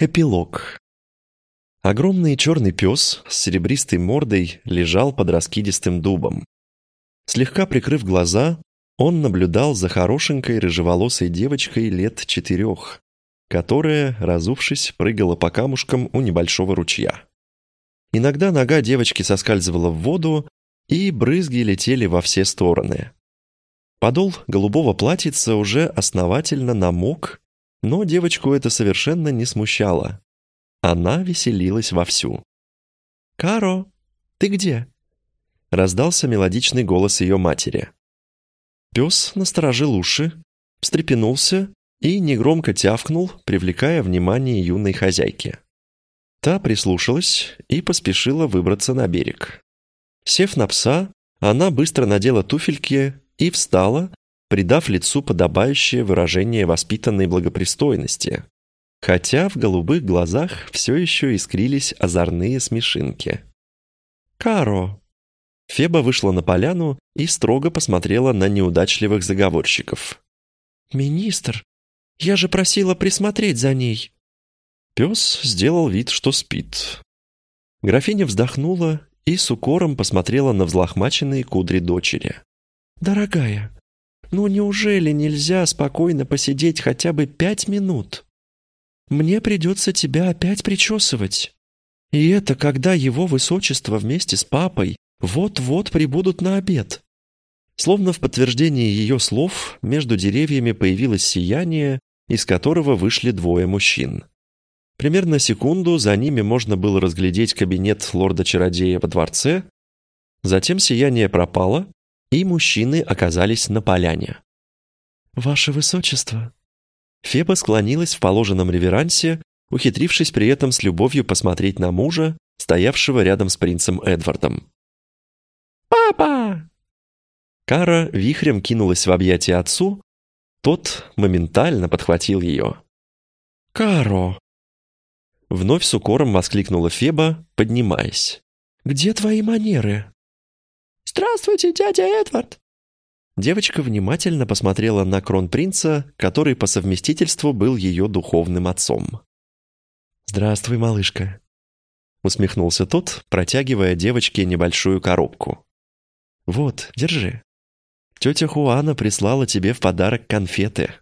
Эпилог. Огромный черный пес с серебристой мордой лежал под раскидистым дубом. Слегка прикрыв глаза, он наблюдал за хорошенькой рыжеволосой девочкой лет четырех, которая, разувшись, прыгала по камушкам у небольшого ручья. Иногда нога девочки соскальзывала в воду, и брызги летели во все стороны. Подол голубого платьица уже основательно намок но девочку это совершенно не смущало. Она веселилась вовсю. «Каро, ты где?» Раздался мелодичный голос ее матери. Пес насторожил уши, встрепенулся и негромко тявкнул, привлекая внимание юной хозяйки. Та прислушалась и поспешила выбраться на берег. Сев на пса, она быстро надела туфельки и встала, придав лицу подобающее выражение воспитанной благопристойности, хотя в голубых глазах все еще искрились озорные смешинки. «Каро!» Феба вышла на поляну и строго посмотрела на неудачливых заговорщиков. «Министр, я же просила присмотреть за ней!» Пес сделал вид, что спит. Графиня вздохнула и с укором посмотрела на взлохмаченные кудри дочери. «Дорогая, ну неужели нельзя спокойно посидеть хотя бы пять минут? Мне придется тебя опять причесывать. И это когда его высочество вместе с папой вот-вот прибудут на обед». Словно в подтверждение ее слов, между деревьями появилось сияние, из которого вышли двое мужчин. Примерно секунду за ними можно было разглядеть кабинет лорда-чародея во дворце, затем сияние пропало, и мужчины оказались на поляне. «Ваше Высочество!» Феба склонилась в положенном реверансе, ухитрившись при этом с любовью посмотреть на мужа, стоявшего рядом с принцем Эдвардом. «Папа!» Кара вихрем кинулась в объятия отцу, тот моментально подхватил ее. «Каро!» Вновь с укором воскликнула Феба, поднимаясь. «Где твои манеры?» «Здравствуйте, дядя Эдвард!» Девочка внимательно посмотрела на кронпринца, который по совместительству был ее духовным отцом. «Здравствуй, малышка», — усмехнулся тот, протягивая девочке небольшую коробку. «Вот, держи. Тетя Хуана прислала тебе в подарок конфеты».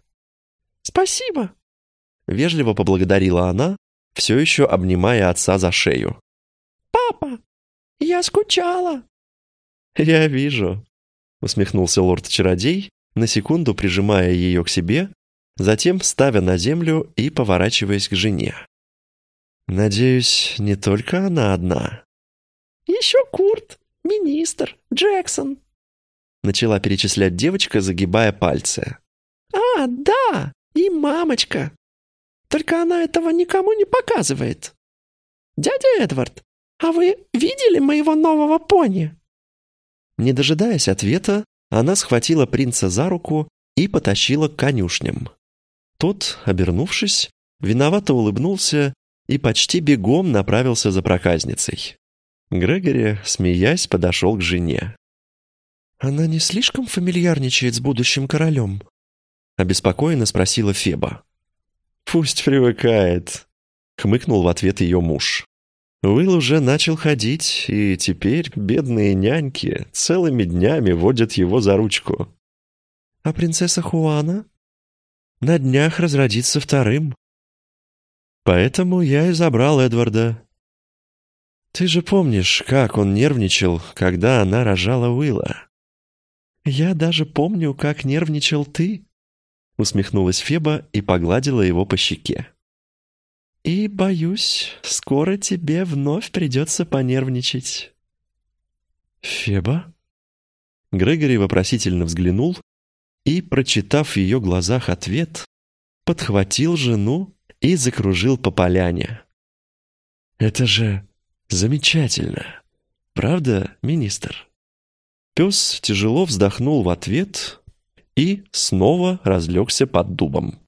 «Спасибо», — вежливо поблагодарила она, все еще обнимая отца за шею. «Папа, я скучала». «Я вижу», — усмехнулся лорд-чародей, на секунду прижимая ее к себе, затем ставя на землю и поворачиваясь к жене. «Надеюсь, не только она одна?» «Еще Курт, министр, Джексон», — начала перечислять девочка, загибая пальцы. «А, да, и мамочка. Только она этого никому не показывает. Дядя Эдвард, а вы видели моего нового пони?» Не дожидаясь ответа, она схватила принца за руку и потащила к конюшням. Тот, обернувшись, виновато улыбнулся и почти бегом направился за проказницей. Грегори, смеясь, подошел к жене. «Она не слишком фамильярничает с будущим королем?» — обеспокоенно спросила Феба. «Пусть привыкает», — хмыкнул в ответ ее муж. Уилл уже начал ходить, и теперь бедные няньки целыми днями водят его за ручку. А принцесса Хуана на днях разродится вторым. Поэтому я и забрал Эдварда. Ты же помнишь, как он нервничал, когда она рожала Уилла? Я даже помню, как нервничал ты, усмехнулась Феба и погладила его по щеке. И, боюсь, скоро тебе вновь придется понервничать». «Феба?» Грегори вопросительно взглянул и, прочитав в ее глазах ответ, подхватил жену и закружил по поляне. «Это же замечательно! Правда, министр?» Пес тяжело вздохнул в ответ и снова разлегся под дубом.